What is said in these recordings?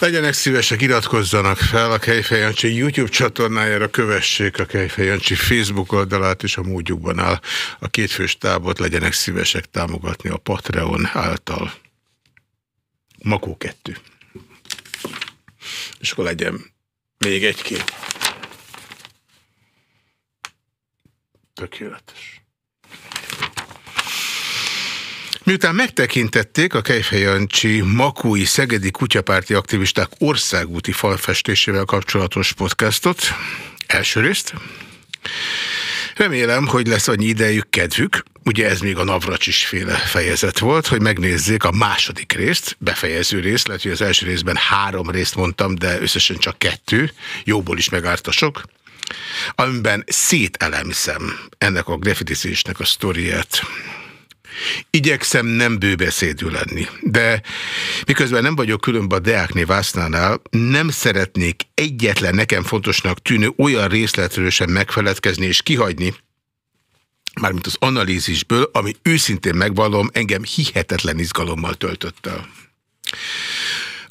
Legyenek szívesek, iratkozzanak fel a Kejfej YouTube csatornájára, kövessék a Kejfej Facebook oldalát, és a módjukban áll a kétfős tábot, legyenek szívesek támogatni a Patreon által. Makó 2. És akkor legyen még egy-két. Tökéletes. Miután megtekintették a Kejfej Jancsi Makúi Szegedi Kutyapárti Aktivisták országúti falfestésével kapcsolatos podcastot, első részt, Remélem, hogy lesz annyi idejük, kedvük, ugye ez még a Navracsis féle fejezet volt, hogy megnézzék a második részt, befejező részt, lehet, hogy az első részben három részt mondtam, de összesen csak kettő, jóból is megártasok, amiben szételemszem ennek a grafitizésnek a sztoriát. Igyekszem nem bőbeszédű lenni, de miközben nem vagyok különben a Deákné Vásznánál, nem szeretnék egyetlen nekem fontosnak tűnő olyan részletről sem megfeledkezni és kihagyni, mármint az analízisből, ami őszintén megvallom, engem hihetetlen izgalommal töltött el.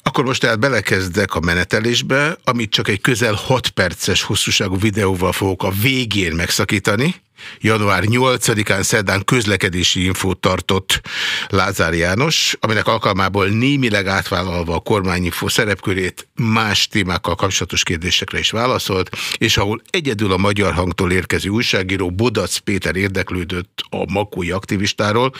Akkor most tehát belekezdek a menetelésbe, amit csak egy közel 6 perces hosszúságú videóval fogok a végén megszakítani. Január 8-án szerdán közlekedési infót tartott Lázár János, aminek alkalmából némileg átvállalva a kormányinfó szerepkörét más témákkal kapcsolatos kérdésekre is válaszolt, és ahol egyedül a Magyar Hangtól érkező újságíró Bodac Péter érdeklődött a makói aktivistáról,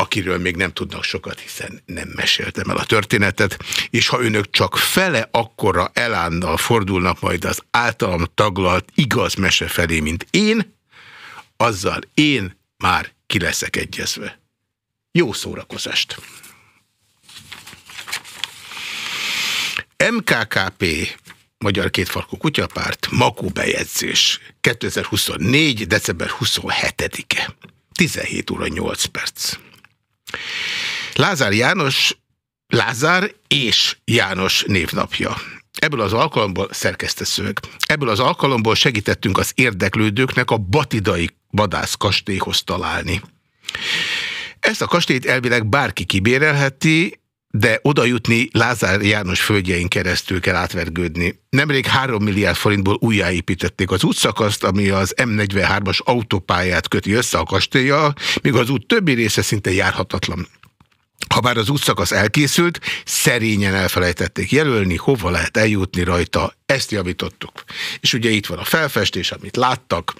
akiről még nem tudnak sokat, hiszen nem meséltem el a történetet, és ha önök csak fele akkora elánnal fordulnak majd az általam taglalt igaz mese felé, mint én, azzal én már ki leszek egyezve. Jó szórakozást! MKKP Magyar Kétfarkú Kutyapárt, Makó bejegyzés, 2024. december 27-e, 17 óra 8 perc. Lázár János, Lázár és János névnapja. Ebből az alkalomból szerkeszteszők. Ebből az alkalomból segítettünk az érdeklődőknek a Batidai vadász kastélyhoz találni. Ezt a kastélyt elvileg bárki kibérelheti, de oda jutni Lázár János földjein keresztül kell átvergődni. Nemrég 3 milliárd forintból újjáépítették az útszakaszt, ami az M43-as autópályát köti össze a kastélyjal, míg az út többi része szinte járhatatlan. Ha bár az útszakasz elkészült, szerényen elfelejtették jelölni, hova lehet eljutni rajta, ezt javítottuk. És ugye itt van a felfestés, amit láttak,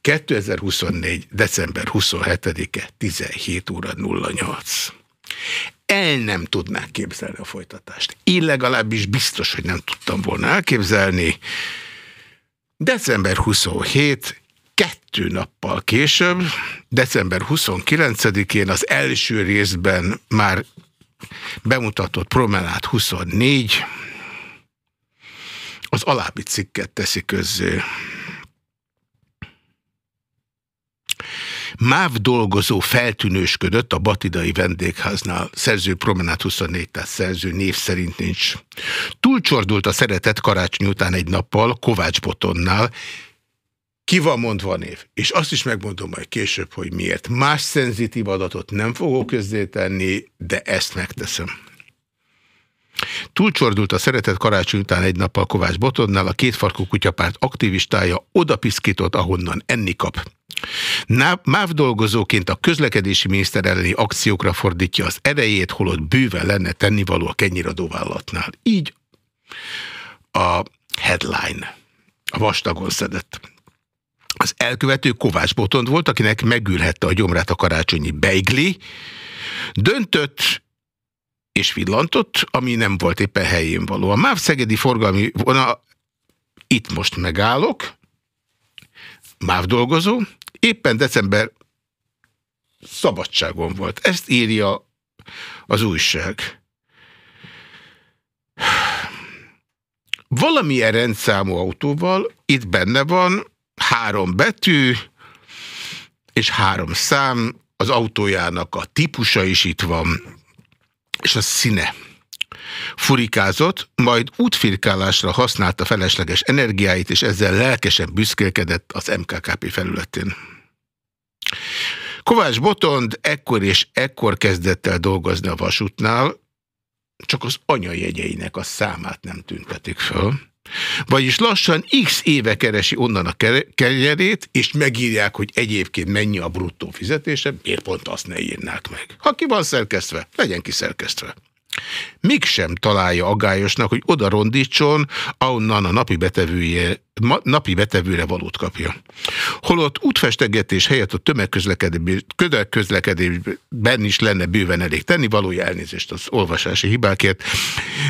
2024. december 27-e 17 óra 08 el nem tudnák képzelni a folytatást. Én legalábbis biztos, hogy nem tudtam volna elképzelni. December 27, kettő nappal később, december 29-én az első részben már bemutatott Promenát 24, az alábbi cikket teszi közzé. MÁV dolgozó feltűnősködött a Batidai vendégháznál. Szerző Promenát 24, tehát szerző név szerint nincs. Túlcsordult a szeretet karácsony után egy nappal Kovács Botonnál, ki van mondva név? És azt is megmondom majd később, hogy miért. Más szenzitív adatot nem fogok közzétenni, de ezt megteszem. Túlcsordult a szeretet karácsony után egy nappal Kovács Botonnál, a kétfarkú kutyapárt aktivistája odapiszkított, ahonnan enni kap. MÁV dolgozóként a közlekedési miniszter elleni akciókra fordítja az erejét, holott bőven lenne tennivaló a kenyéradóvállalatnál. Így a headline, a vastagon szedett. Az elkövető Kovács Botond volt, akinek megülhette a gyomrát a karácsonyi beigli, döntött és villantott, ami nem volt éppen helyén való. A MÁV Szegedi forgalmi vonal, itt most megállok, MÁV dolgozó, éppen december szabadságon volt. Ezt írja az újság. Valamilyen rendszámú autóval itt benne van három betű és három szám, az autójának a típusa is itt van, és a színe. Furikázott, majd útfirkálásra használta felesleges energiáit, és ezzel lelkesen büszkélkedett az MKKP felületén. Kovács Botond ekkor és ekkor kezdett el dolgozni a vasútnál, csak az anyajegyeinek a számát nem tüntetik föl. Vagyis lassan x éve keresi onnan a kenyerét, és megírják, hogy egyébként mennyi a bruttó fizetése, miért pont azt ne írnák meg. Ha ki van szerkesztve, legyen ki szerkesztve mégsem találja agályosnak, hogy oda rondítson, ahonnan a napi, betevője, napi betevőre valót kapja. Holott útfestegetés helyett a tömegközlekedésben is lenne bőven elég tenni, valója elnézést az olvasási hibákért,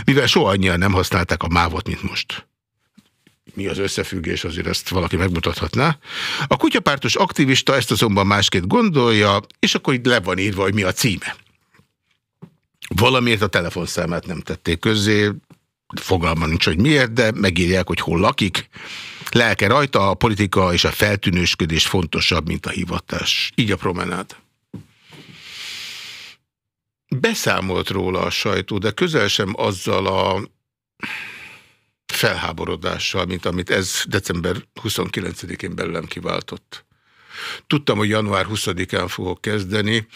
mivel soha annyian nem használták a mávot, mint most mi az összefüggés, azért ezt valaki megmutathatná. A kutyapártos aktivista ezt azonban másként gondolja, és akkor itt le van írva, hogy mi a címe. Valamiért a telefonszámát nem tették közzé, fogalma nincs, hogy miért, de megírják, hogy hol lakik. Lelke rajta, a politika és a feltűnősködés fontosabb, mint a hivatás. Így a promenád. Beszámolt róla a sajtó, de közel sem azzal a felháborodással, mint amit ez december 29-én belőlem kiváltott. Tudtam, hogy január 20-án fogok kezdeni,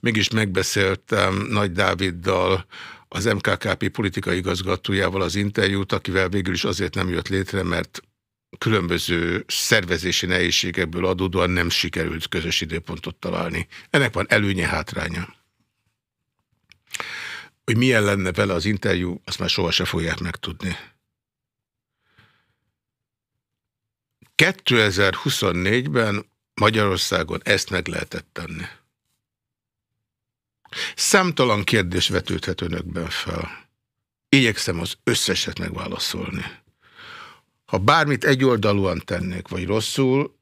mégis megbeszéltem Nagy Dáviddal, az MKKP politikai igazgatójával az interjút, akivel végül is azért nem jött létre, mert különböző szervezési nehézségekből adódóan nem sikerült közös időpontot találni. Ennek van előnye, hátránya. Hogy milyen lenne vele az interjú, azt már soha se fogják megtudni. 2024-ben Magyarországon ezt meg lehetett tenni. Számtalan kérdés vetődhet önökben fel. Igyekszem az összeset megválaszolni. Ha bármit egyoldalúan tennék, vagy rosszul,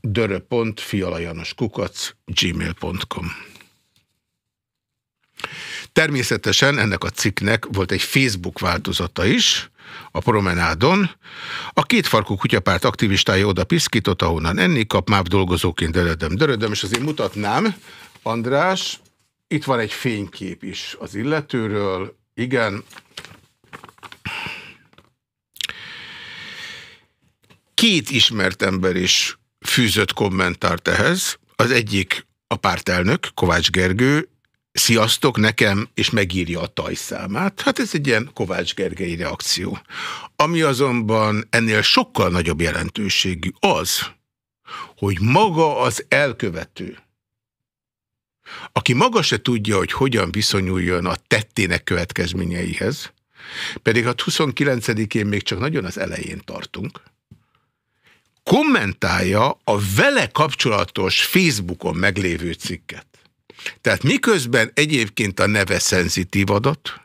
dörö.fialajanoskukac gmail.com Természetesen ennek a cikknek volt egy Facebook változata is, a promenádon. A két farkú kutyapárt aktivistája oda piszkított, ahonnan enni kap, máv dolgozóként dörödöm, dörödöm, és azért mutatnám, András, itt van egy fénykép is az illetőről, igen. Két ismert ember is fűzött kommentárt ehhez. Az egyik a pártelnök, Kovács Gergő, sziasztok nekem, és megírja a tajszámát. Hát ez egy ilyen Kovács Gergely reakció. Ami azonban ennél sokkal nagyobb jelentőségű az, hogy maga az elkövető, aki maga se tudja, hogy hogyan viszonyuljon a tettének következményeihez, pedig a 29-én még csak nagyon az elején tartunk, kommentálja a vele kapcsolatos Facebookon meglévő cikket. Tehát miközben egyébként a neve szenzitív adat,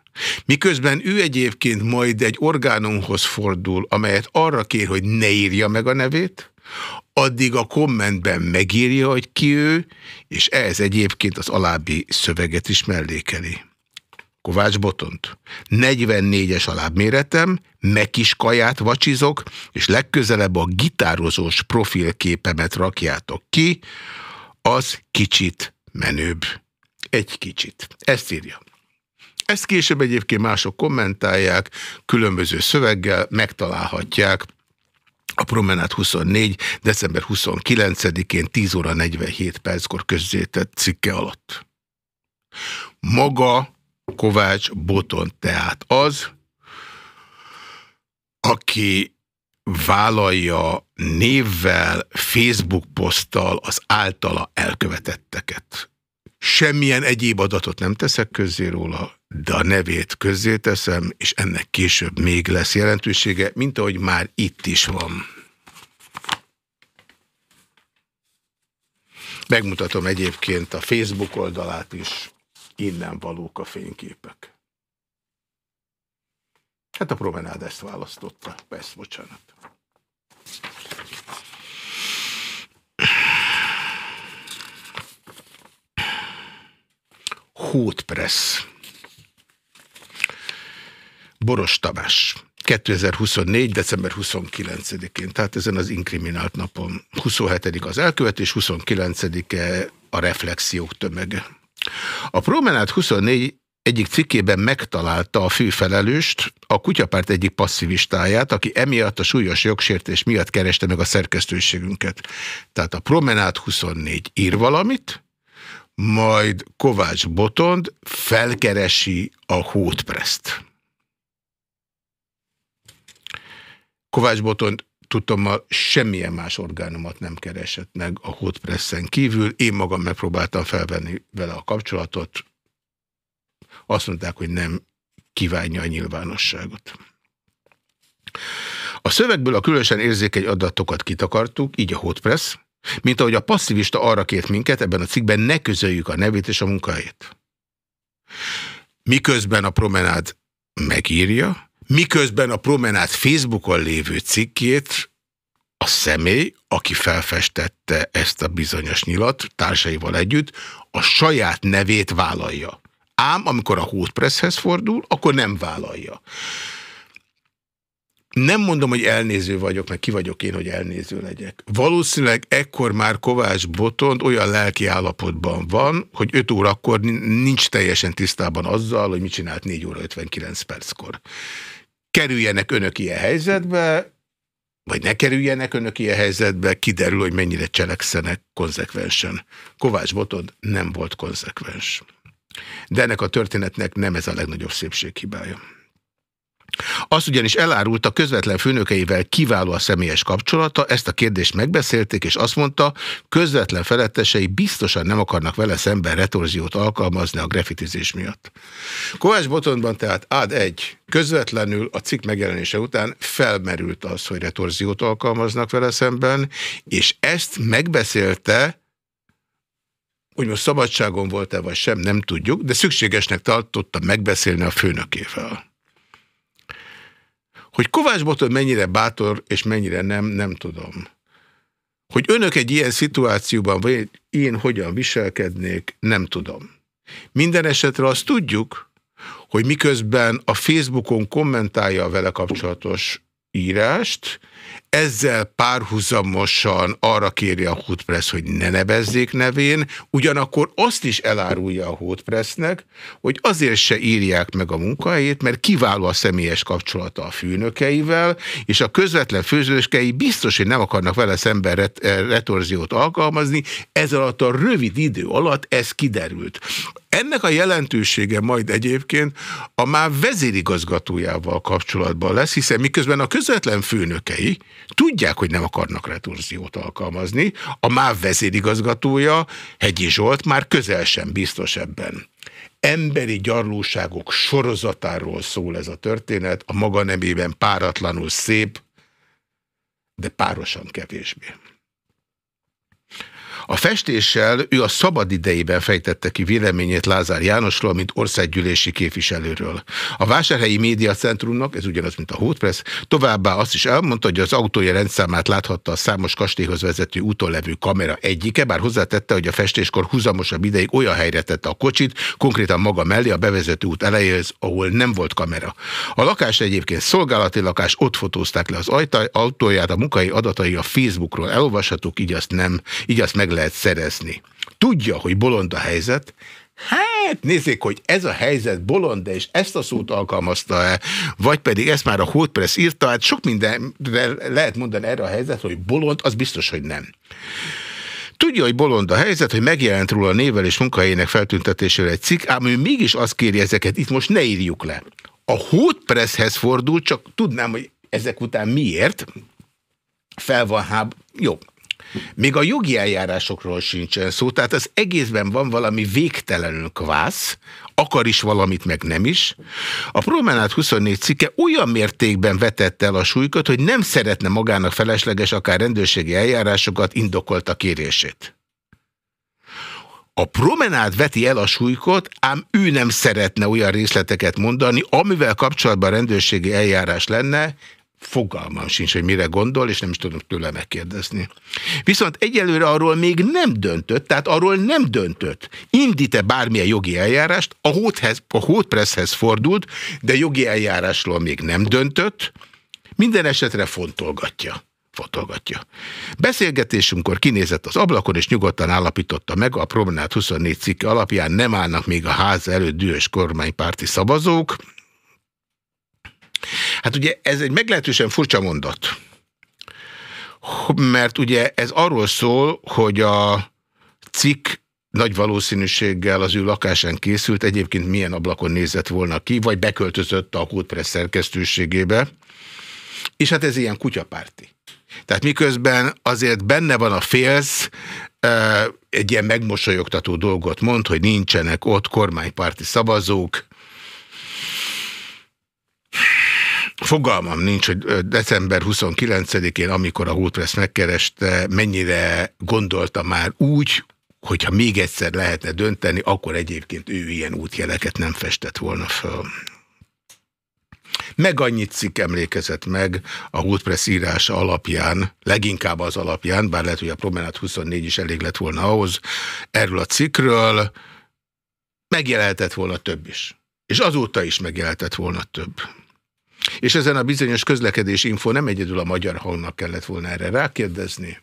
miközben ő egyébként majd egy orgánumhoz fordul, amelyet arra kér, hogy ne írja meg a nevét, addig a kommentben megírja, hogy ki ő, és ez egyébként az alábbi szöveget is mellékeli. Kovács Botont. 44-es alábméretem, mekis kaját vacsizok, és legközelebb a gitározós profilképemet rakjátok ki, az kicsit menőbb. Egy kicsit. Ezt írja. Ezt később egyébként mások kommentálják, különböző szöveggel megtalálhatják a Promenát 24. december 29-én 10 óra 47 perckor közzétett cikke alatt. Maga Kovács Boton tehát az, aki vállalja névvel, Facebook poszttal az általa elkövetetteket. Semmilyen egyéb adatot nem teszek közzé róla, de a nevét közzé teszem, és ennek később még lesz jelentősége, mint ahogy már itt is van. Megmutatom egyébként a Facebook oldalát is, innen valók a fényképek. Hát a promenád ezt választotta. Persze, bocsánat. Hótpressz. Boros Tamás. 2024. december 29-én, tehát ezen az inkriminált napon. 27 az elkövetés, 29-e a reflexiók tömege. A Promenát 24 egyik cikkében megtalálta a főfelelőst, a kutyapárt egyik passzivistáját, aki emiatt a súlyos jogsértés miatt kereste meg a szerkesztőségünket. Tehát a Promenát 24 ír valamit, majd Kovács Botond felkeresi a Hótpreszt. Kovács Botond tudtommal semmilyen más orgánumot nem keresett meg a Hotpressen kívül. Én magam megpróbáltam felvenni vele a kapcsolatot. Azt mondták, hogy nem kívánja a nyilvánosságot. A szövegből a különösen érzékeny adatokat kitakartuk, így a Hotpress, mint ahogy a passzivista arra kért minket, ebben a cikkben ne közöljük a nevét és a munkahelyét. Miközben a promenád megírja, miközben a promenád Facebookon lévő cikkét a személy, aki felfestette ezt a bizonyos nyilat társaival együtt, a saját nevét vállalja. Ám amikor a Hotpresshez fordul, akkor nem vállalja. Nem mondom, hogy elnéző vagyok, meg ki vagyok én, hogy elnéző legyek. Valószínűleg ekkor már Kovács Botond olyan lelki állapotban van, hogy 5 órakor nincs teljesen tisztában azzal, hogy mit csinált 4 óra 59 perckor. Kerüljenek önök ilyen helyzetbe, vagy ne kerüljenek önök ilyen helyzetbe, kiderül, hogy mennyire cselekszenek konzekvensen. Kovács Botond nem volt konzekvens. De ennek a történetnek nem ez a legnagyobb szépséghibája. Azt ugyanis elárulta közvetlen főnökeivel kiváló a személyes kapcsolata, ezt a kérdést megbeszélték, és azt mondta, közvetlen felettesei biztosan nem akarnak vele szemben retorziót alkalmazni a grafitizés miatt. Kovács Botonban tehát ad egy, közvetlenül a cikk megjelenése után felmerült az, hogy retorziót alkalmaznak vele szemben, és ezt megbeszélte hogy most szabadságon volt-e vagy sem, nem tudjuk, de szükségesnek tartotta megbeszélni a főnökével. Hogy Kovács Boton mennyire bátor és mennyire nem, nem tudom. Hogy önök egy ilyen szituációban, vagy én hogyan viselkednék, nem tudom. Minden esetre azt tudjuk, hogy miközben a Facebookon kommentálja a vele kapcsolatos írást, ezzel párhuzamosan arra kéri a Hoodpress, hogy ne nevezzék nevén, ugyanakkor azt is elárulja a Hoodpressnek, hogy azért se írják meg a munkahelyét, mert kiváló a személyes kapcsolata a főnökeivel, és a közvetlen főzőskei biztos, hogy nem akarnak vele szemben ret retorziót alkalmazni, ez alatt a rövid idő alatt ez kiderült. Ennek a jelentősége majd egyébként a már vezérigazgatójával kapcsolatban lesz, hiszen miközben a közvetlen főnökei tudják, hogy nem akarnak retorziót alkalmazni, a MÁV vezérigazgatója, Hegyi Zsolt már közel sem biztos ebben. Emberi gyarlóságok sorozatáról szól ez a történet, a maga nemében páratlanul szép, de párosan kevésbé. A festéssel ő a szabad idejében fejtette ki véleményét Lázár Jánosról, mint országgyűlési képviselőről. A Vásárhelyi Média Centrumnak, ez ugyanaz, mint a Hótpress, továbbá azt is elmondta, hogy az autója rendszámát láthatta a számos kastélyhoz vezető úton levő kamera egyike, bár hozzátette, hogy a festéskor húzamosabb ideig olyan helyre tette a kocsit, konkrétan maga mellé a bevezető út elejéhez, ahol nem volt kamera. A lakás egyébként szolgálati lakás, ott fotózták le az autóját, a munkai adatai a Facebookról elolvashatók, így azt nem, így azt meg lehet szerezni. Tudja, hogy bolond a helyzet, Hát nézzék, hogy ez a helyzet bolond, és ezt a szót alkalmazta-e, vagy pedig ezt már a Hotpress írta, hát sok mindenre lehet mondani erre a helyzet, hogy bolond, az biztos, hogy nem. Tudja, hogy bolond a helyzet, hogy megjelent róla a nével és munkahelyének feltüntetésére egy cikk, ám ő mégis azt kéri ezeket, itt most ne írjuk le. A Hotpresshez fordul, csak tudnám, hogy ezek után miért, fel van háb... Jó, még a jogi eljárásokról sincsen szó, tehát az egészben van valami végtelenül kvász, akar is valamit, meg nem is. A Promenát 24 cikke olyan mértékben vetette el a súlykot, hogy nem szeretne magának felesleges, akár rendőrségi eljárásokat indokolta kérését. A promenád veti el a súlykot, ám ő nem szeretne olyan részleteket mondani, amivel kapcsolatban rendőrségi eljárás lenne, Fogalmam sincs, hogy mire gondol, és nem is tudom tőle megkérdezni. Viszont egyelőre arról még nem döntött, tehát arról nem döntött. Indít-e bármilyen jogi eljárást, a, hóthez, a hótpresszhez fordult, de jogi eljárásról még nem döntött, minden esetre fontolgatja. Fontolgatja. Beszélgetésünkkor kinézett az ablakon, és nyugodtan állapította meg, a Promenát 24 cikke alapján nem állnak még a ház előtt dühös kormánypárti szavazók, Hát ugye ez egy meglehetősen furcsa mondat. Mert ugye ez arról szól, hogy a cikk nagy valószínűséggel az ő lakásán készült, egyébként milyen ablakon nézett volna ki, vagy beköltözött a Kódpress szerkesztőségébe, és hát ez ilyen kutyapárti. Tehát miközben azért benne van a félsz, egy ilyen megmosolyogtató dolgot mond, hogy nincsenek ott kormánypárti szavazók, Fogalmam nincs, hogy december 29-én, amikor a Holdpress megkereste, mennyire gondolta már úgy, hogyha még egyszer lehetne dönteni, akkor egyébként ő ilyen útjeleket nem festett volna föl. Meg annyit cikk emlékezett meg a Holdpress írása alapján, leginkább az alapján, bár lehet, hogy a Promenát 24 is elég lett volna ahhoz, erről a cikkről megjelenhetett volna több is. És azóta is megjelenhetett volna több. És ezen a bizonyos közlekedés info nem egyedül a magyar hangnak kellett volna erre rákérdezni,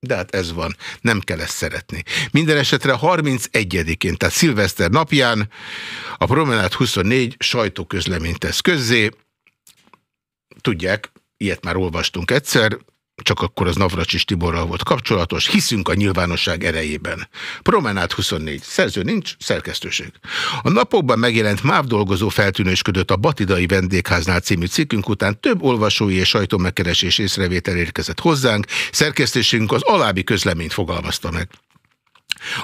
de hát ez van, nem kell ezt szeretni. Minden esetre 31-én, tehát szilveszter napján a Promenát 24 sajtóközleményt tesz közzé. Tudják, ilyet már olvastunk egyszer, csak akkor az Navracsis Tiborral volt kapcsolatos, hiszünk a nyilvánosság erejében. Promenát 24. Szerző nincs, szerkesztőség. A napokban megjelent MÁV dolgozó feltűnősködött a Batidai Vendégháznál című cikkünk után több olvasói és sajtómegkeresés észrevétel érkezett hozzánk, szerkesztőségünk az alábbi közleményt fogalmazta meg.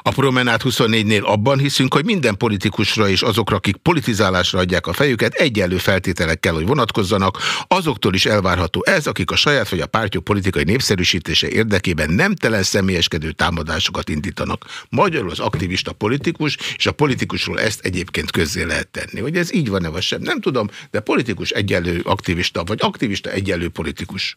A Promenát 24-nél abban hiszünk, hogy minden politikusra és azokra, akik politizálásra adják a fejüket, egyenlő feltételek kell, hogy vonatkozzanak. Azoktól is elvárható ez, akik a saját vagy a pártjuk politikai népszerűsítése érdekében nemtelen személyeskedő támadásokat indítanak. Magyarul az aktivista politikus, és a politikusról ezt egyébként közzé lehet tenni. Hogy ez így van-e vagy sem, nem tudom, de politikus egyenlő aktivista, vagy aktivista egyenlő politikus.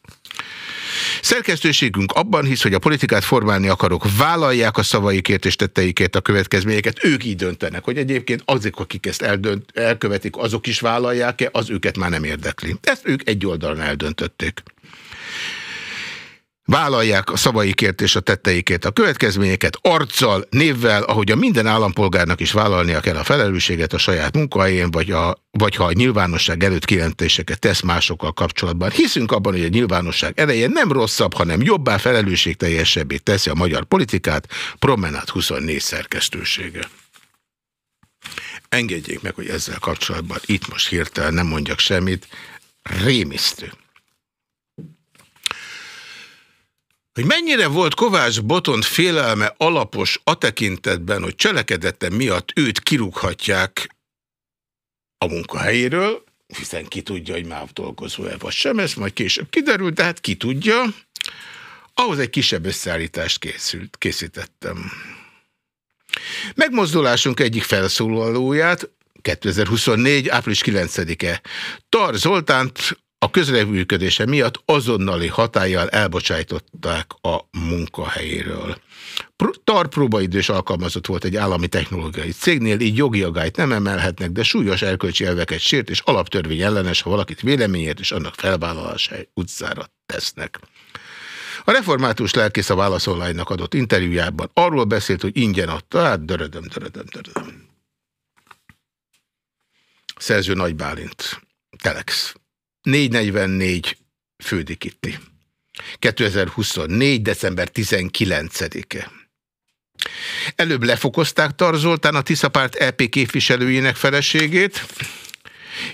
Szerkesztőségünk abban hisz, hogy a politikát formálni akarok, vállalják a szavaikért és tetteikért a következményeket, ők így döntenek, hogy egyébként azok, akik ezt eldönt, elkövetik, azok is vállalják-e, az őket már nem érdekli. Ezt ők egy oldalon eldöntötték. Vállalják a szavaikért és a tetteikért a következményeket arccal, névvel, ahogy a minden állampolgárnak is vállalnia kell a felelősséget a saját munkahelyén, vagy, a, vagy ha a nyilvánosság előtt kijelentéseket tesz másokkal kapcsolatban. Hiszünk abban, hogy a nyilvánosság ereje nem rosszabb, hanem jobbá felelősségteljesebbé teszi a magyar politikát, Promenát 24 szerkesztősége. Engedjék meg, hogy ezzel kapcsolatban itt most hirtelen nem mondjak semmit. Rémisztő. Hogy mennyire volt Kovács Botont félelme alapos a tekintetben, hogy cselekedete miatt őt kirúghatják a munkahelyéről, hiszen ki tudja, hogy MÁV dolgozó-e vagy sem, ez majd később kiderült, de hát ki tudja. Ahhoz egy kisebb összeállítást készült, készítettem. Megmozdulásunk egyik felszólalóját, 2024. április 9-e. Tar Zoltánt a közreműködése miatt azonnali hatállyal elbocsájtották a munkahelyéről. Tar próbaidős alkalmazott volt egy állami technológiai cégnél, így jogi agályt nem emelhetnek, de súlyos erkölcsi elveket sért, és alaptörvény ellenes, ha valakit véleményért és annak felvállalása utcára tesznek. A református lelkész a válaszolványnak adott interjújában arról beszélt, hogy ingyen adta, hát dörödöm, dörödöm, dörödöm. Szerző Nagy Bálint, Telex. 444 Fődi Kitti. 2024. december 19-e. Előbb lefokozták Tarzoltán a Tiszapárt EP képviselőjének feleségét,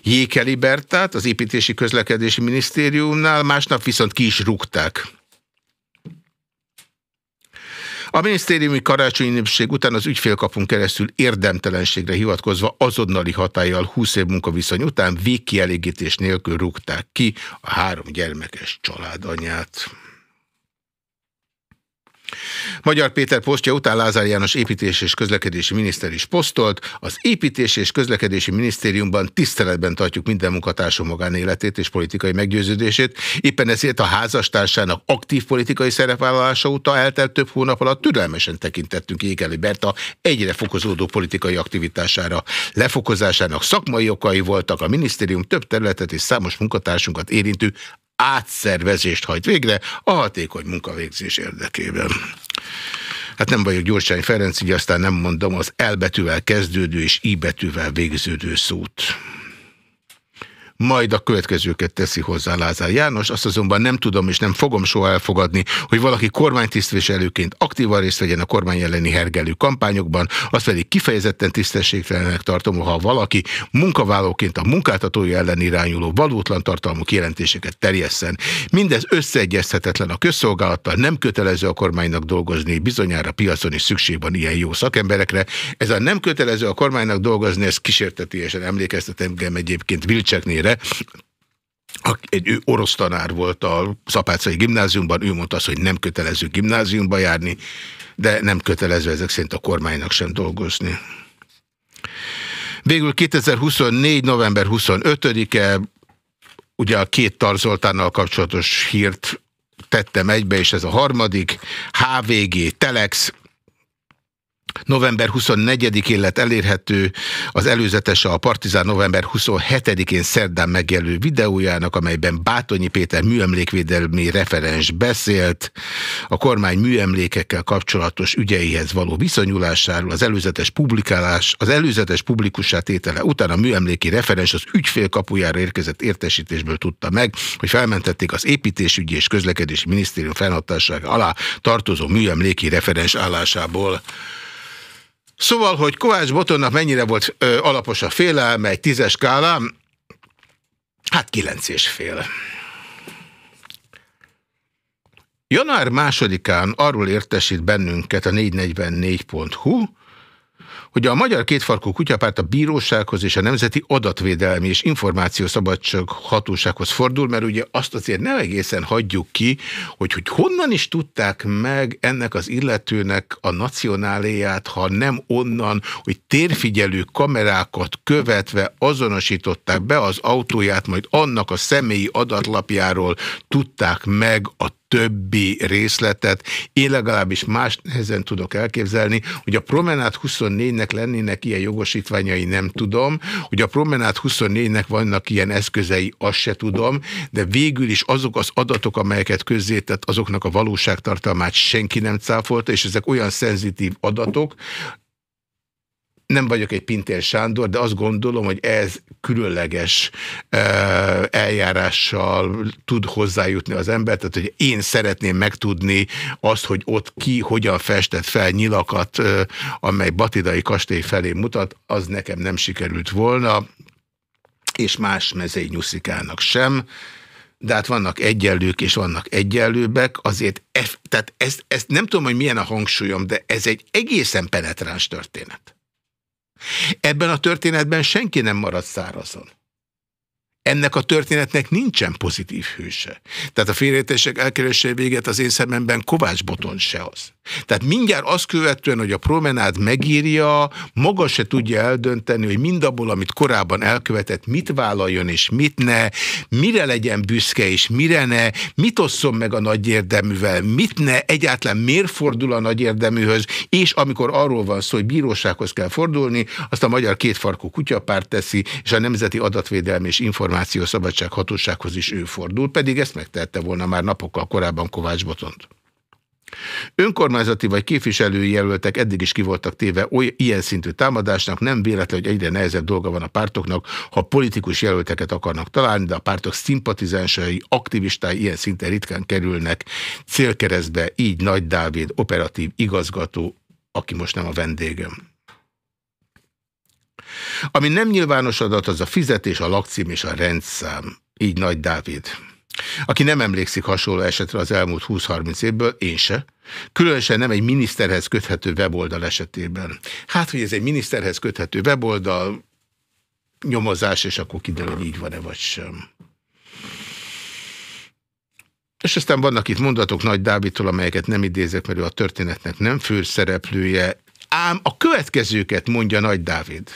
Jékeli Bertát az építési közlekedési minisztériumnál, másnap viszont ki is rúgták. A minisztériumi karácsonyi népség után az ügyfélkapunk keresztül érdemtelenségre hivatkozva azonnali hatállyal 20 év munkaviszony után végkielégítés nélkül rúgták ki a három gyermekes családanyát. Magyar Péter posztja után Lázár János építés és közlekedési miniszter is posztolt. Az építés és közlekedési minisztériumban tiszteletben tartjuk minden munkatársunk magánéletét és politikai meggyőződését. Éppen ezért a házastársának aktív politikai szerepvállalása óta eltelt több hónap alatt türelmesen tekintettünk Ékeli Berta egyre fokozódó politikai aktivitására. Lefokozásának szakmai okai voltak a minisztérium több területet és számos munkatársunkat érintő átszervezést hajt végre a hatékony munkavégzés érdekében. Hát nem vagyok Gyurcsány Ferenc, így aztán nem mondom az elbetűvel kezdődő és i betűvel végződő szót. Majd a következőket teszi hozzá Lázár János. Azt azonban nem tudom és nem fogom soha elfogadni, hogy valaki kormánytisztviselőként aktívan részt vegyen a kormány elleni hergelő kampányokban, azt pedig kifejezetten tisztességtelenek tartom, ha valaki munkavállalóként a munkáltatója ellen irányuló valótlan tartalmú kijelentéseket terjesszen. Mindez összeegyezhetetlen a közszolgálattal, nem kötelező a kormánynak dolgozni, bizonyára piacon is szükség van ilyen jó szakemberekre. Ez a nem kötelező a kormánynak dolgozni, ez kísértetésen emlékeztet engem egyébként Vilcseknére, egy ő orosz tanár volt a Szapácai gimnáziumban, ő mondta azt, hogy nem kötelező gimnáziumba járni, de nem kötelező ezek szerint a kormánynak sem dolgozni. Végül 2024. november 25-e ugye a két Tarzoltánnal kapcsolatos hírt tettem egybe, és ez a harmadik, HVG, Telex, November 24-én lett elérhető az előzetese a Partizán november 27-én szerdán megjelő videójának, amelyben Bátonyi Péter műemlékvédelmi referens beszélt a kormány műemlékekkel kapcsolatos ügyeihez való viszonyulásáról, az előzetes publikálás, az előzetes publikussá tétele után a műemléki referens az ügyfél kapujára érkezett értesítésből tudta meg, hogy felmentették az építésügyi és közlekedési minisztérium felhatásága alá tartozó műemléki referens állásából. Szóval, hogy Kovács Botonnak mennyire volt ö, alapos a félelme egy tízes skálám, hát kilenc és fél. Január másodikán arról értesít bennünket a 444.hu, hogy a Magyar Kétfarkú Kutyapárt a bírósághoz és a Nemzeti Adatvédelmi és Információszabadság hatósághoz fordul, mert ugye azt azért nem egészen hagyjuk ki, hogy, hogy honnan is tudták meg ennek az illetőnek a nacionáléját, ha nem onnan, hogy térfigyelő kamerákat követve azonosították be az autóját, majd annak a személyi adatlapjáról tudták meg a többi részletet. Én legalábbis más nehezen tudok elképzelni, hogy a Promenát 24-nek lennének ilyen jogosítványai, nem tudom, hogy a Promenát 24-nek vannak ilyen eszközei, azt se tudom, de végül is azok az adatok, amelyeket közzétett, azoknak a valóságtartalmát senki nem cáfolta, és ezek olyan szenzitív adatok, nem vagyok egy Pintér Sándor, de azt gondolom, hogy ez különleges eljárással tud hozzájutni az ember, tehát hogy én szeretném megtudni azt, hogy ott ki hogyan festett fel nyilakat, amely Batidai kastély felé mutat, az nekem nem sikerült volna, és más mezei nyuszikának sem, de hát vannak egyenlők és vannak egyenlőbbek, azért tehát ezt, ezt nem tudom, hogy milyen a hangsúlyom, de ez egy egészen penetráns történet. Ebben a történetben senki nem marad szárazon. Ennek a történetnek nincsen pozitív hőse. Tehát a félreértések elkerülése véget az én szememben Kovács Boton se az. Tehát mindjárt azt követően, hogy a promenád megírja, maga se tudja eldönteni, hogy mindabból, amit korábban elkövetett, mit vállaljon és mit ne, mire legyen büszke és mire ne, mit osszon meg a nagy érdeművel, mit ne, egyáltalán miért fordul a nagy érdeműhöz, és amikor arról van szó, hogy bírósághoz kell fordulni, azt a magyar kétfarkú kutyapárt teszi, és a Nemzeti Adatvédelmi és Információszabadság hatósághoz is ő fordul, pedig ezt megtette volna már napokkal korábban Kovács Botont. Önkormányzati vagy képviselői jelöltek eddig is kivoltak téve oly ilyen szintű támadásnak, nem véletlen, hogy egyre nehezebb dolga van a pártoknak, ha politikus jelölteket akarnak találni, de a pártok szimpatizánsai, aktivistái ilyen szinten ritkán kerülnek célkeresztbe, így Nagy Dávid, operatív igazgató, aki most nem a vendégem. Ami nem nyilvános adat, az a fizetés, a lakcím és a rendszám. Így Nagy Dávid. Aki nem emlékszik hasonló esetre az elmúlt 20-30 évből, én se. Különösen nem egy miniszterhez köthető weboldal esetében. Hát, hogy ez egy miniszterhez köthető weboldal, nyomozás, és akkor kiderül, hogy így van-e vagy sem. És aztán vannak itt mondatok Nagy Dávidtól, amelyeket nem idézek, mert ő a történetnek nem főszereplője. Ám a következőket mondja Nagy Dávid.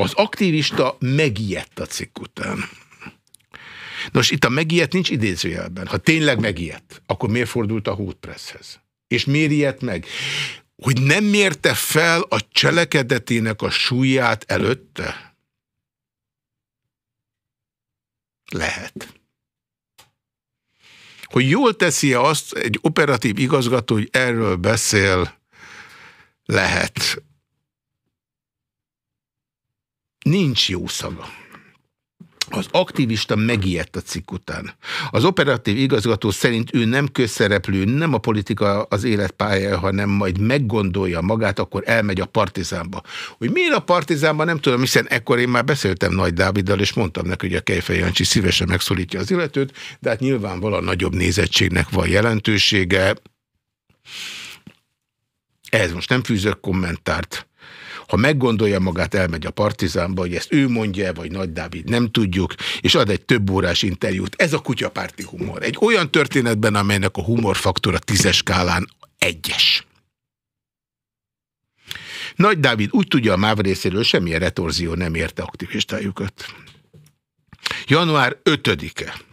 Az aktivista megijedt a cikk után. Nos, itt a megijedt nincs idézőjelben. Ha tényleg megijedt, akkor miért fordult a Hótpresszhez? És miért ijedt meg? Hogy nem mérte fel a cselekedetének a súlyát előtte? Lehet. Hogy jól teszi -e azt egy operatív igazgató, hogy erről beszél, lehet. Nincs jó szaga. Az aktivista megijedt a cikk után. Az operatív igazgató szerint ő nem közszereplő, nem a politika az életpálya, hanem majd meggondolja magát, akkor elmegy a partizánba. Hogy miért a partizánba, nem tudom, hiszen ekkor én már beszéltem Nagy Dáviddal, és mondtam neki, hogy a Kejfej Jancsi szívesen megszólítja az illetőt, de hát nyilvánvalóan nagyobb nézettségnek van jelentősége. Ez most nem fűzök kommentárt. Ha meggondolja magát, elmegy a partizánba, hogy ezt ő mondja, vagy Nagy Dávid, nem tudjuk, és ad egy több órás interjút. Ez a kutyapárti humor. Egy olyan történetben, amelynek a humorfaktor a tízes skálán egyes. Nagy Dávid úgy tudja a MÁV részéről, semmilyen retorzió nem érte aktivistájukat. Január 5-e.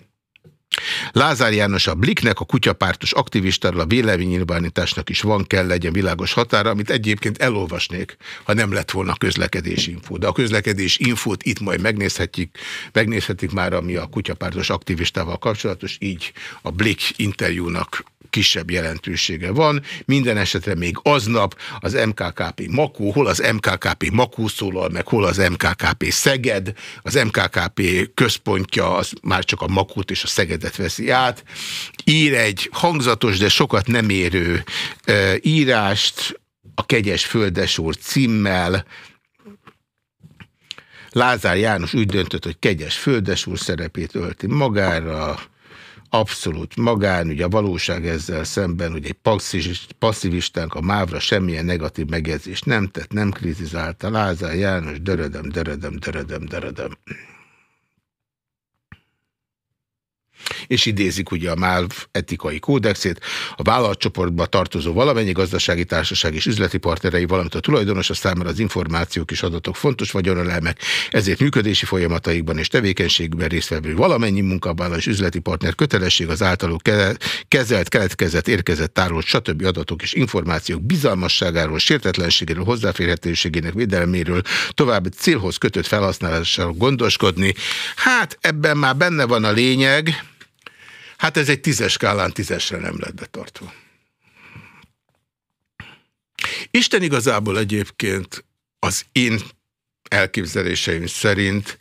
Lázár János a Bliknek, a kutyapártos aktivistáról, a véleménynyilvánításnak is van kell legyen világos határa, amit egyébként elolvasnék, ha nem lett volna közlekedés info. De a közlekedés infót itt majd megnézhetjük, megnézhetik már, ami a kutyapártos aktivistával kapcsolatos, így a Blik interjúnak kisebb jelentősége van. Minden esetre még aznap az MKKP Makó, hol az MKKP Makó szólal meg, hol az MKKP Szeged. Az MKKP központja az már csak a Makót és a Szegedet veszi át. Ír egy hangzatos, de sokat nem érő e, írást a Kegyes Földesúr címmel, Lázár János úgy döntött, hogy kegyes földesúr szerepét ölti magára, abszolút magán, ugye a valóság ezzel szemben, hogy egy passzivistánk a mávra semmilyen negatív megjegyzést nem tett, nem kritizálta, Lázár János, dörödem, dörödem, dörödem, dörödem. És idézik ugye a MÁV etikai kódexét, a vállalatcsoportba tartozó valamennyi gazdasági társaság és üzleti partnerei, valamint a tulajdonos a számára az információk és adatok fontos vagyonelemek, ezért működési folyamataikban és tevékenységben résztvevő valamennyi munkavállaló és üzleti partner kötelesség az általuk kezelt, keletkezett, érkezett, tárolt, stb. adatok és információk bizalmasságáról, sértetlenségéről, hozzáférhetőségének védelméről, további célhoz kötött felhasználásáról gondoskodni. Hát ebben már benne van a lényeg, Hát ez egy tízes skálán tízesre nem lett betartva. Isten igazából egyébként az én elképzeléseim szerint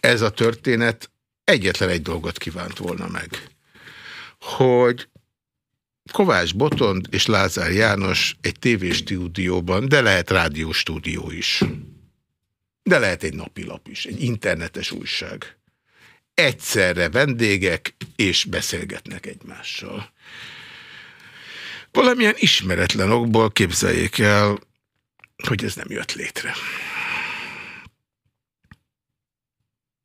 ez a történet egyetlen egy dolgot kívánt volna meg. Hogy Kovács Botond és Lázár János egy tévéstúdióban, de lehet rádióstúdió is. De lehet egy napilap is, egy internetes újság egyszerre vendégek, és beszélgetnek egymással. Valamilyen ismeretlen okból képzeljék el, hogy ez nem jött létre.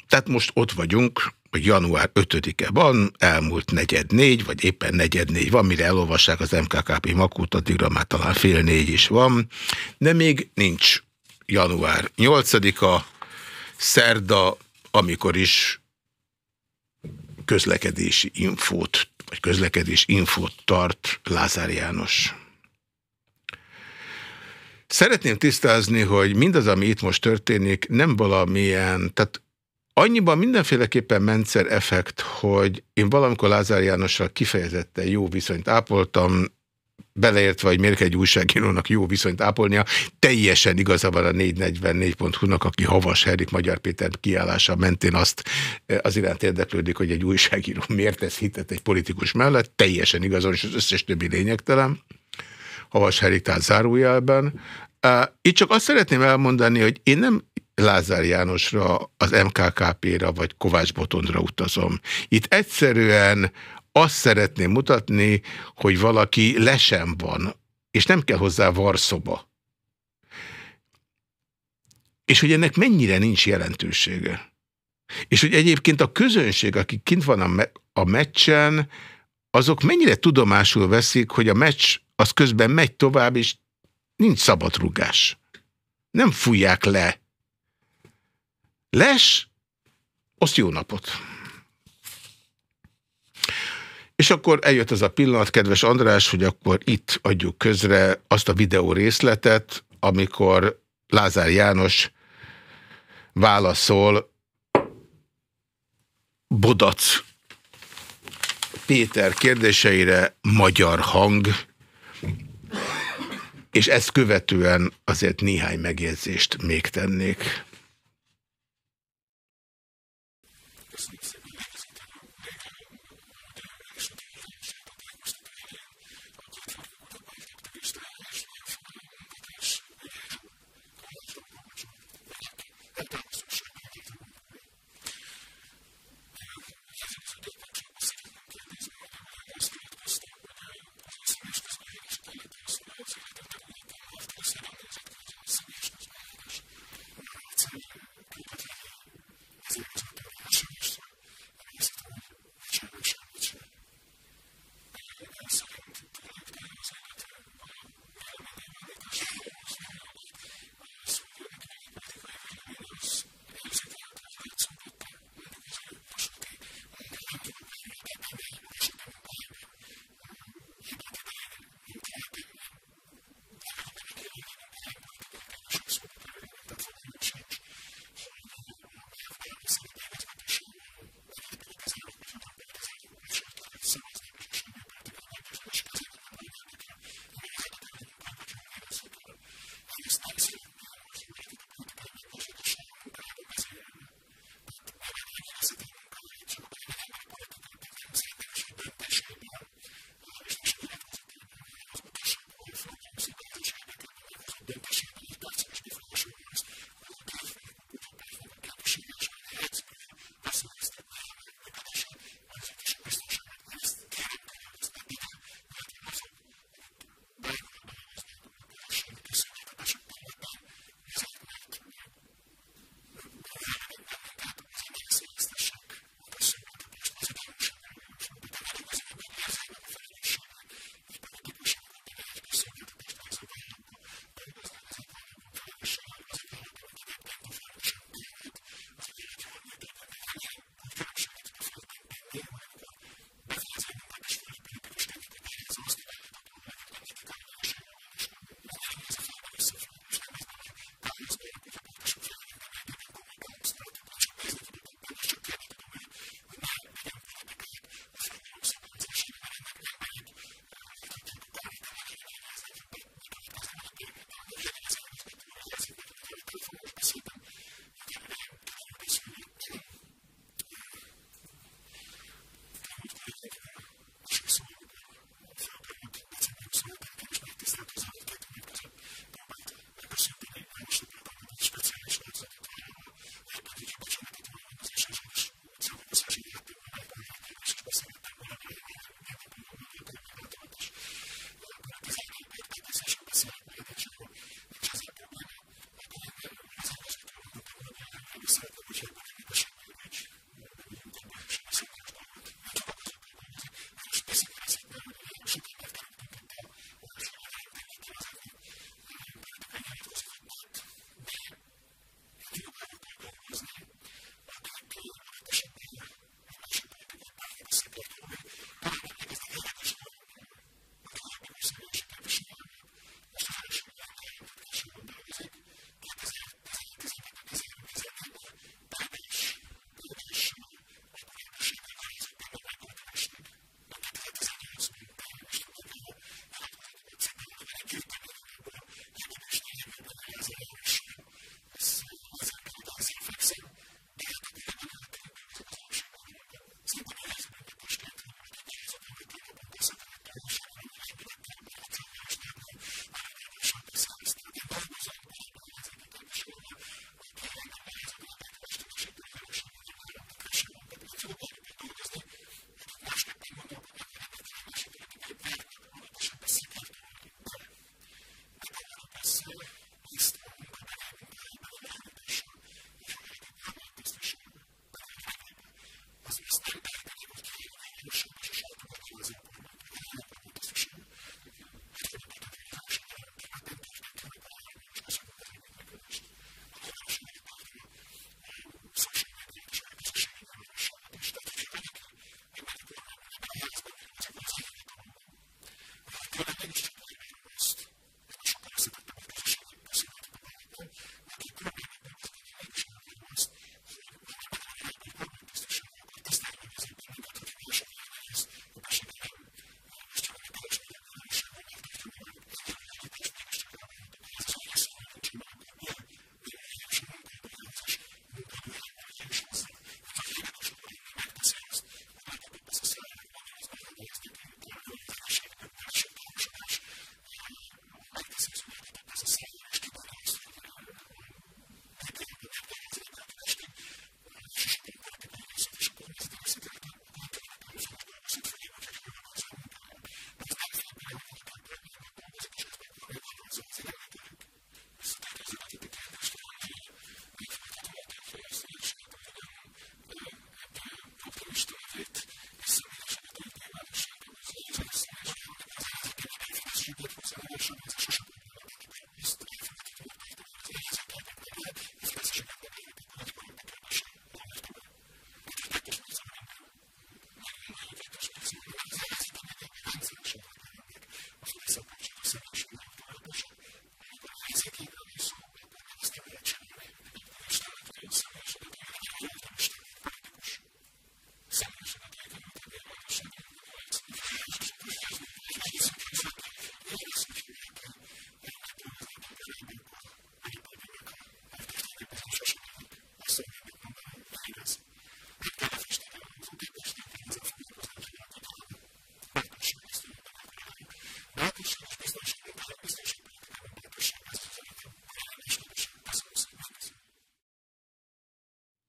Tehát most ott vagyunk, hogy január 5-e van, elmúlt negyed négy, vagy éppen negyed négy van, mire elolvassák az MKKP makót, addigra már talán fél négy is van, de még nincs január 8-a, szerda, amikor is közlekedési infót, vagy közlekedés infót tart Lázár János. Szeretném tisztázni, hogy mindaz, ami itt most történik, nem valamilyen, tehát annyiban mindenféleképpen mentszer effekt, hogy én valamikor Lázár Jánossal kifejezetten jó viszonyt ápoltam, beleértve, hogy miért egy újságírónak jó viszonyt ápolnia, teljesen igaza van a 444.hu-nak, aki Havas Herik Magyar Péter kiállása mentén azt e, az iránt érdeklődik, hogy egy újságíró miért tesz hitet egy politikus mellett, teljesen igazon, és az összes többi lényegtelen. Havas Herik tehát zárójelben. E, itt csak azt szeretném elmondani, hogy én nem Lázár Jánosra, az MKKP-ra vagy Kovács Botondra utazom. Itt egyszerűen azt szeretném mutatni, hogy valaki lesen van, és nem kell hozzá varszoba. És hogy ennek mennyire nincs jelentősége. És hogy egyébként a közönség, aki kint van a, me a meccsen, azok mennyire tudomásul veszik, hogy a meccs az közben megy tovább, és nincs szabadrugás. Nem fújják le. Les, azt jó napot! És akkor eljött az a pillanat, kedves András, hogy akkor itt adjuk közre azt a videó részletet, amikor Lázár János válaszol Bodac Péter kérdéseire magyar hang, és ezt követően azért néhány megjegyzést még tennék.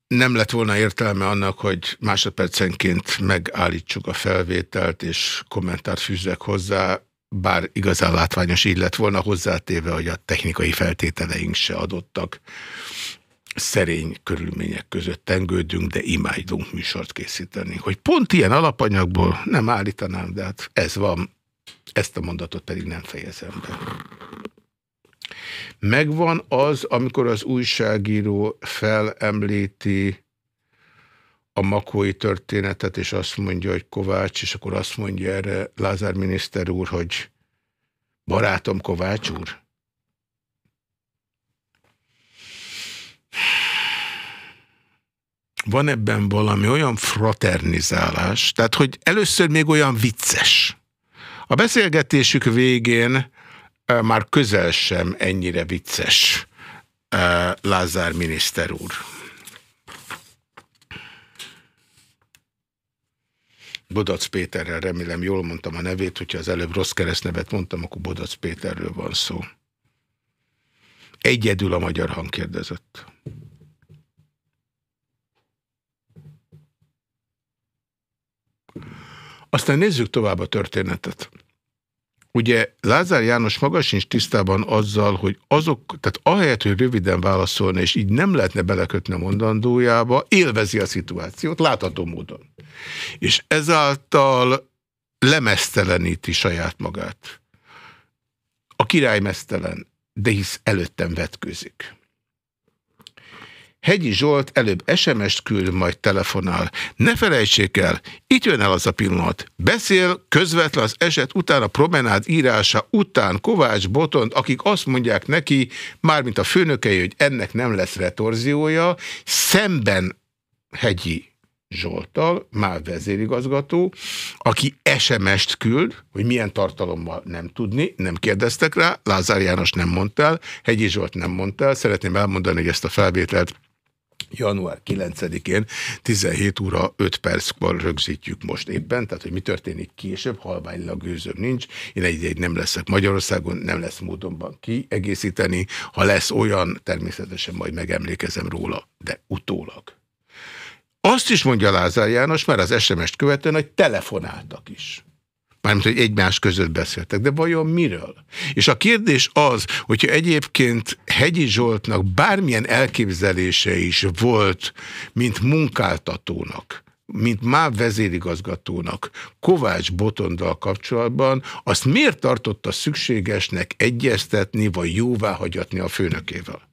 Nem lett volna értelme annak, hogy másodpercenként megállítsuk a felvételt, és kommentárt fűzzek hozzá, bár igazán látványos így lett volna hozzátéve, hogy a technikai feltételeink se adottak. Szerény körülmények között tengődünk, de imádunk műsort készíteni. Hogy pont ilyen alapanyagból nem állítanám, de hát ez van, ezt a mondatot pedig nem fejezem be. Megvan az, amikor az újságíró felemlíti a makói történetet, és azt mondja, hogy Kovács, és akkor azt mondja erre Lázár miniszter úr, hogy barátom Kovács úr. Van ebben valami olyan fraternizálás, tehát hogy először még olyan vicces. A beszélgetésük végén már közel sem ennyire vicces Lázár miniszter úr. Bodac Péterrel remélem jól mondtam a nevét, hogyha az előbb rossz keresztnevet mondtam, akkor Bodac Péterről van szó. Egyedül a magyar hang kérdezett. Aztán nézzük tovább a történetet. Ugye Lázár János maga sincs tisztában azzal, hogy azok, tehát ahelyett, hogy röviden válaszolna, és így nem lehetne belekötni a mondandójába, élvezi a szituációt látható módon. És ezáltal lemeszteleníti saját magát. A király mesztelen, de hisz előttem vetkőzik. Hegyi Zsolt előbb SMS-t küld, majd telefonál. Ne felejtsék el, itt jön el az a pillanat. Beszél közvetlen az eset után, a promenád írása után Kovács Botond, akik azt mondják neki, mármint a főnökei, hogy ennek nem lesz retorziója, szemben Hegyi Zsoltal, már vezérigazgató, aki SMS-t küld, hogy milyen tartalommal nem tudni, nem kérdeztek rá, Lázár János nem mondta el, Hegyi Zsolt nem mondta el, szeretném elmondani, hogy ezt a felvételt január 9-én 17 óra 5 perckor rögzítjük most éppen, tehát hogy mi történik később, halványlag gőzöm nincs. Én egy, egy nem leszek Magyarországon, nem lesz módonban kiegészíteni. Ha lesz olyan, természetesen majd megemlékezem róla, de utólag. Azt is mondja Lázár János, mert az SMS-t követően, hogy telefonáltak is. Mármint, hogy egymás között beszéltek. De vajon miről? És a kérdés az, hogyha egyébként Hegyi Zsoltnak bármilyen elképzelése is volt, mint munkáltatónak, mint már vezérigazgatónak Kovács Botondal kapcsolatban, azt miért tartotta szükségesnek egyeztetni, vagy jóvá hagyatni a főnökével?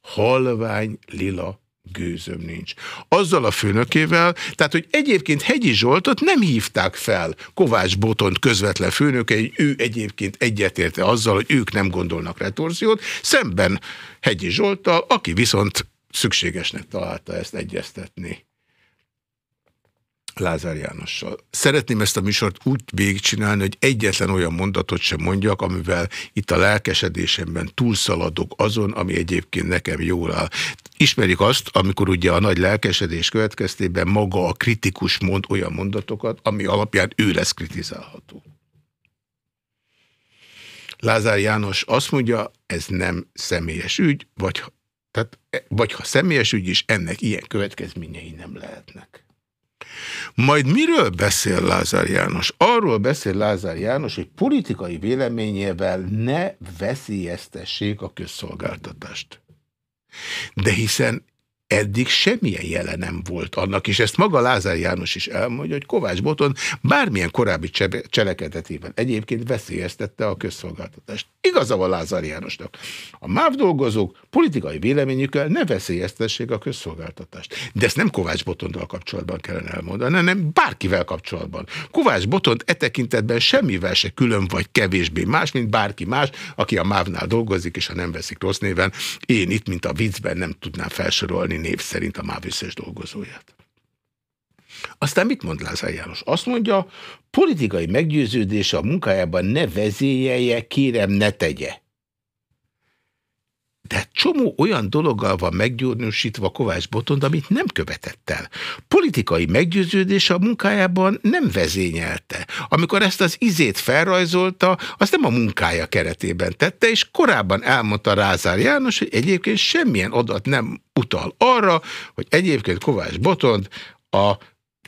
Halvány lila gőzöm nincs. Azzal a főnökével, tehát, hogy egyébként Hegyi Zsoltot nem hívták fel Kovács Botont közvetlen főnökei, ő egyébként egyetérte azzal, hogy ők nem gondolnak retorziót, szemben Hegyi Zsolttal, aki viszont szükségesnek találta ezt egyeztetni. Lázár Jánossal. Szeretném ezt a műsort úgy végigcsinálni, hogy egyetlen olyan mondatot sem mondjak, amivel itt a lelkesedésemben túlszaladok azon, ami egyébként nekem jól áll. Ismerik azt, amikor ugye a nagy lelkesedés következtében maga a kritikus mond olyan mondatokat, ami alapján ő lesz kritizálható. Lázár János azt mondja, ez nem személyes ügy, vagy, tehát, vagy ha személyes ügy is, ennek ilyen következményei nem lehetnek. Majd miről beszél Lázár János? Arról beszél Lázár János, hogy politikai véleményével ne veszélyeztessék a közszolgáltatást. De hiszen eddig semmilyen jele nem volt annak, és ezt maga Lázár János is elmondja, hogy Kovács Boton bármilyen korábbi cselekedetében egyébként veszélyeztette a közszolgáltatást. Igaza van Lázár Jánosnak. A MÁV dolgozók politikai véleményükkel ne veszélyeztessék a közszolgáltatást. De ezt nem Kovács Botondal kapcsolatban kellene elmondani, hanem bárkivel kapcsolatban. Kovács Botont e tekintetben semmivel se külön vagy kevésbé más, mint bárki más, aki a MÁV-nál dolgozik, és ha nem veszik rossz néven, én itt, mint a viccben nem tudnám felsorolni név szerint a MÁV összes dolgozóját. Aztán mit mond Lázár János? Azt mondja, politikai meggyőződése a munkájában ne vezélyelje, kérem ne tegye. De csomó olyan dologgal van meggyónusítva Kovács Botond, amit nem követett el. Politikai meggyőződés a munkájában nem vezényelte. Amikor ezt az izét felrajzolta, azt nem a munkája keretében tette, és korábban elmondta Rázár János, hogy egyébként semmilyen adat nem utal arra, hogy egyébként Kovács Botond a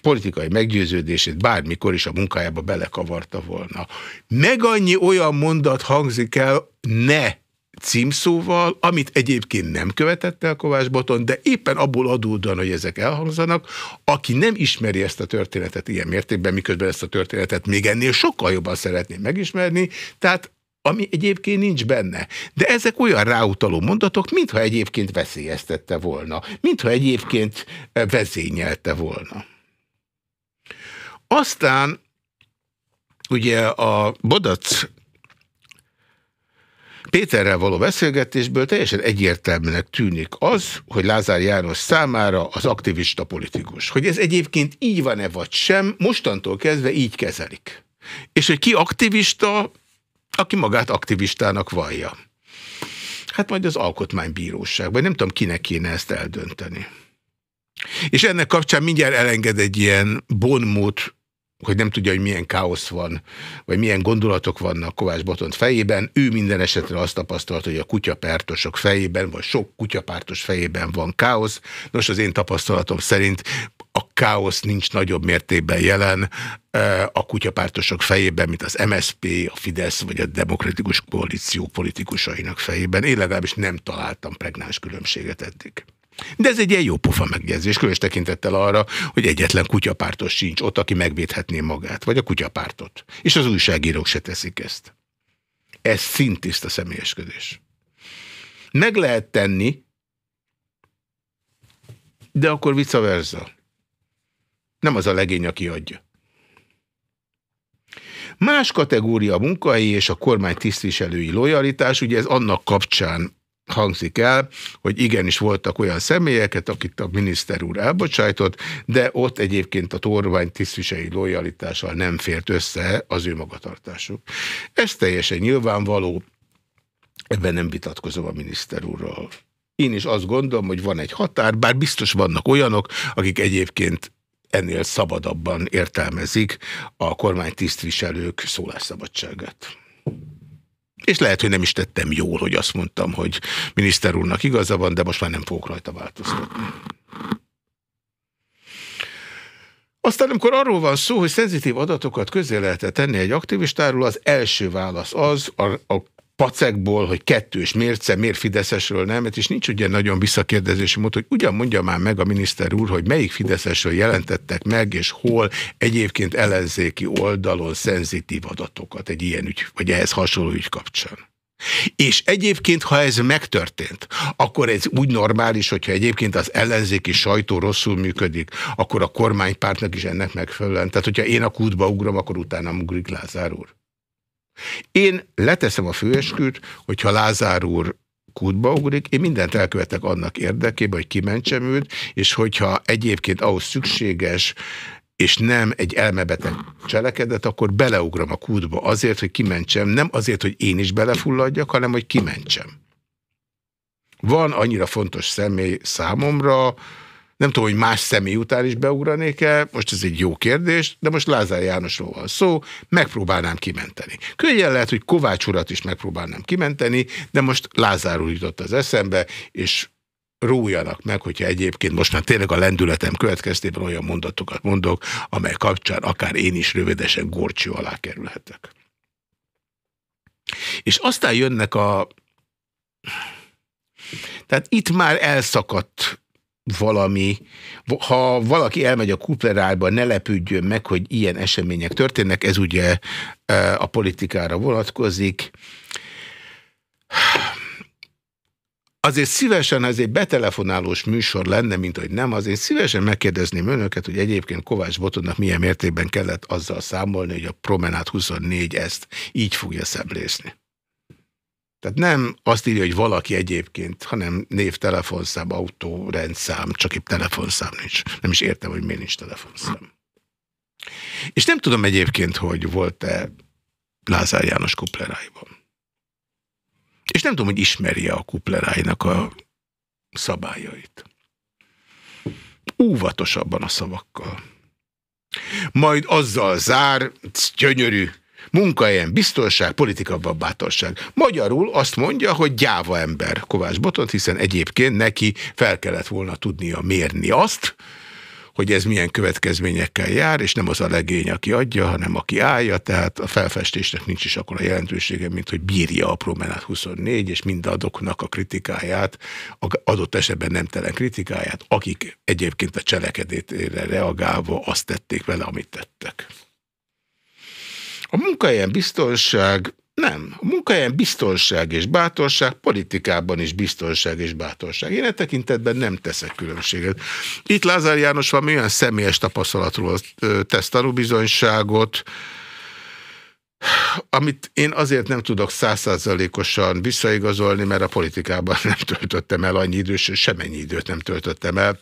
politikai meggyőződését bármikor is a munkájába belekavarta volna. Meg annyi olyan mondat hangzik el, ne címszóval, amit egyébként nem követett el Kovács Boton, de éppen abból adódóan, hogy ezek elhangzanak, aki nem ismeri ezt a történetet ilyen mértékben, miközben ezt a történetet még ennél sokkal jobban szeretném megismerni, tehát ami egyébként nincs benne. De ezek olyan ráutaló mondatok, mintha egyébként veszélyeztette volna, mintha egyébként vezényelte volna. Aztán ugye a Bodac Péterrel való beszélgetésből teljesen egyértelműnek tűnik az, hogy Lázár János számára az aktivista politikus. Hogy ez egyébként így van-e vagy sem, mostantól kezdve így kezelik. És hogy ki aktivista, aki magát aktivistának vallja. Hát majd az alkotmánybíróság, vagy nem tudom, kinek kéne ezt eldönteni. És ennek kapcsán mindjárt elenged egy ilyen bonmót hogy nem tudja, hogy milyen káosz van, vagy milyen gondolatok vannak Kovács Botont fejében. Ő minden esetre azt tapasztalt, hogy a kutyapártosok fejében, vagy sok kutyapártos fejében van káosz. Nos, az én tapasztalatom szerint a káosz nincs nagyobb mértékben jelen eh, a kutyapártosok fejében, mint az MSP, a Fidesz vagy a Demokratikus Koalíció politikusainak fejében. Én legalábbis nem találtam pregnáns különbséget eddig. De ez egy ilyen jó pofa megjegyzés, különös tekintettel arra, hogy egyetlen kutyapártos sincs ott, aki megvédhetné magát, vagy a kutyapártot. És az újságírók se teszik ezt. Ez szintiszta személyesködés. Meg lehet tenni, de akkor vice versa. Nem az a legény, aki adja. Más kategória a munkai és a kormány tisztviselői lojalitás, ugye ez annak kapcsán hangzik el, hogy igenis voltak olyan személyeket, akit a miniszter úr elbocsájtott, de ott egyébként a torvány tisztviselői lojalitással nem fért össze az ő magatartásuk. Ez teljesen nyilvánvaló, ebben nem vitatkozom a miniszter úrral. Én is azt gondolom, hogy van egy határ, bár biztos vannak olyanok, akik egyébként ennél szabadabban értelmezik a kormány tisztviselők szólásszabadságát. És lehet, hogy nem is tettem jól, hogy azt mondtam, hogy miniszter úrnak igaza van, de most már nem fogok rajta változtatni. Aztán, amikor arról van szó, hogy szenzitív adatokat közé lehetett tenni egy aktivistáról, az első válasz az, a, a pacekból, hogy kettős mérce, miért Fideszesről nem, és nincs ugye nagyon visszakérdezési mód, hogy ugyan mondja már meg a miniszter úr, hogy melyik Fideszesről jelentettek meg, és hol egyébként ellenzéki oldalon szenzitív adatokat egy ilyen ügy, vagy ehhez hasonló ügy kapcsán. És egyébként, ha ez megtörtént, akkor ez úgy normális, hogyha egyébként az ellenzéki sajtó rosszul működik, akkor a kormánypártnak is ennek megfelelően. Tehát, hogyha én a kútba ugrom, akkor utána ugrik Lázár úr. Én leteszem a főesküt, hogyha Lázár úr kútba ugrik, én mindent elkövetek annak érdekében, hogy kimentsem őt, és hogyha egyébként ahhoz szükséges, és nem egy elmebeteg cselekedet, akkor beleugrom a kútba azért, hogy kimentsem, nem azért, hogy én is belefulladjak, hanem hogy kimentsem. Van annyira fontos személy számomra, nem tudom, hogy más személy után is beugranék-e, most ez egy jó kérdés, de most Lázár Jánosról van szó, megpróbálnám kimenteni. Könnyen lehet, hogy Kovács urat is megpróbálnám kimenteni, de most Lázár úr jutott az eszembe, és rójanak meg, hogyha egyébként most már tényleg a lendületem következtében olyan mondatokat mondok, amely kapcsán akár én is rövidesen gorcső alá kerülhetek. És aztán jönnek a... Tehát itt már elszakadt valami, ha valaki elmegy a kuplerájba, ne lepődjön meg, hogy ilyen események történnek, ez ugye e, a politikára vonatkozik. Azért szívesen, ez egy betelefonálós műsor lenne, mint hogy nem, azért szívesen megkérdezném önöket, hogy egyébként Kovács Botonnak milyen mértékben kellett azzal számolni, hogy a Promenát 24 ezt így fogja szemlészni. Tehát nem azt írja, hogy valaki egyébként, hanem név, telefonszám, autó, rendszám, csak itt telefonszám nincs. Nem is értem, hogy miért nincs telefonszám. És nem tudom egyébként, hogy volt-e Lázár János kupleráiban. És nem tudom, hogy ismerje a kupleráinak a szabályait. Óvatosabban a szavakkal. Majd azzal zár, gyönyörű, munkahelyen biztonság, politikában bátorság. Magyarul azt mondja, hogy gyáva ember Kovács Botont, hiszen egyébként neki fel kellett volna tudnia mérni azt, hogy ez milyen következményekkel jár, és nem az a legény, aki adja, hanem aki állja, tehát a felfestésnek nincs is akkor a jelentősége, mint hogy bírja a Promenát 24, és mindadoknak a kritikáját, adott esetben nem telen kritikáját, akik egyébként a cselekedetére reagálva azt tették vele, amit tettek. A munkahelyen biztonság nem. A munkahelyen biztonság és bátorság, politikában is biztonság és bátorság. Én e tekintetben nem teszek különbséget. Itt Lázár János van olyan személyes tapasztalatról tesz tanúbizonyságot, amit én azért nem tudok százszázalékosan visszaigazolni, mert a politikában nem töltöttem el annyi időt, semennyi időt nem töltöttem el,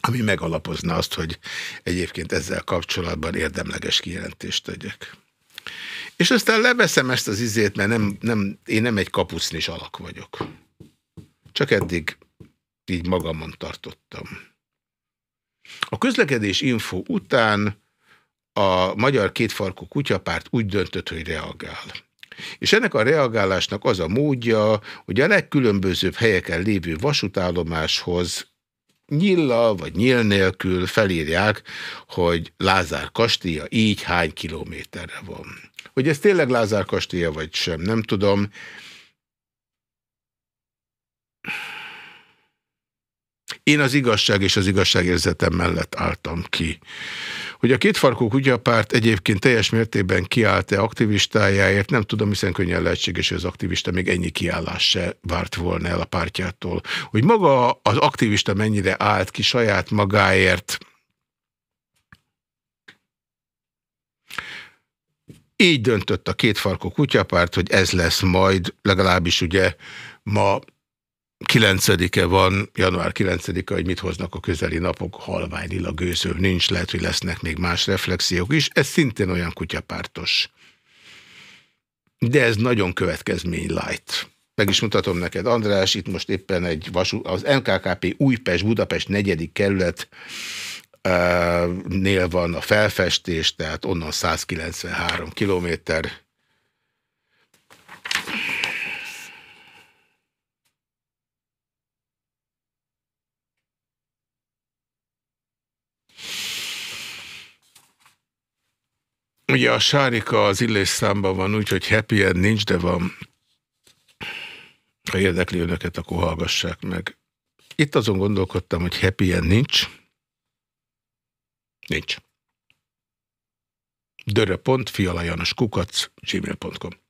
ami megalapozna azt, hogy egyébként ezzel kapcsolatban érdemleges kijelentést tegyek. És aztán leveszem ezt az izét, mert nem, nem, én nem egy kapusznis alak vagyok. Csak eddig így magamon tartottam. A közlekedés info után a Magyar Kétfarkú Kutyapárt úgy döntött, hogy reagál. És ennek a reagálásnak az a módja, hogy a legkülönbözőbb helyeken lévő vasútállomáshoz nyilla vagy nyíl nélkül felírják, hogy Lázár kastélya így hány kilométerre van. Hogy ez tényleg Lázár kastélya vagy sem, nem tudom. Én az igazság és az igazságérzetem mellett álltam ki. Hogy a kétfarkú kutyapárt egyébként teljes mértékben kiállt-e aktivistájáért, nem tudom, hiszen könnyen lehetséges, hogy az aktivista még ennyi kiállás se várt volna el a pártjától. Hogy maga az aktivista mennyire állt ki saját magáért, Így döntött a kétfarkú kutyapárt, hogy ez lesz majd, legalábbis ugye ma 9-e van, január 9-e, hogy mit hoznak a közeli napok, halvány lila gőző nincs, lehet, hogy lesznek még más reflexiók is, ez szintén olyan kutyapártos. De ez nagyon következmény light. Meg is mutatom neked, András, itt most éppen egy vasú, az NKKP Újpest, Budapest negyedik kerület nél van a felfestés, tehát onnan 193 kilométer. Ugye a sárika az illés számban van úgy, hogy happy end nincs, de van. Ha érdekli önöket, akkor hallgassák meg. Itt azon gondolkodtam, hogy happy end nincs, Nincs. Dörö.fialajanoskukac gmail.com